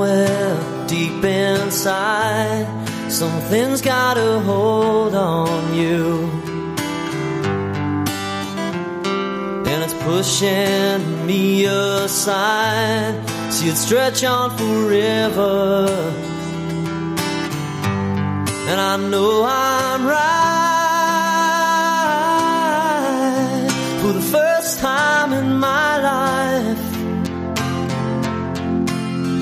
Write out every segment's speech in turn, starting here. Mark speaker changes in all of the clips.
Speaker 1: somewhere deep inside, something's got a hold on you. And it's pushing me aside, see it stretch on forever. And I know I'm right for the first time in my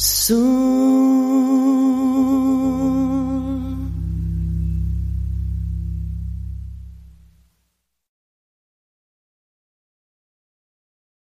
Speaker 1: soon.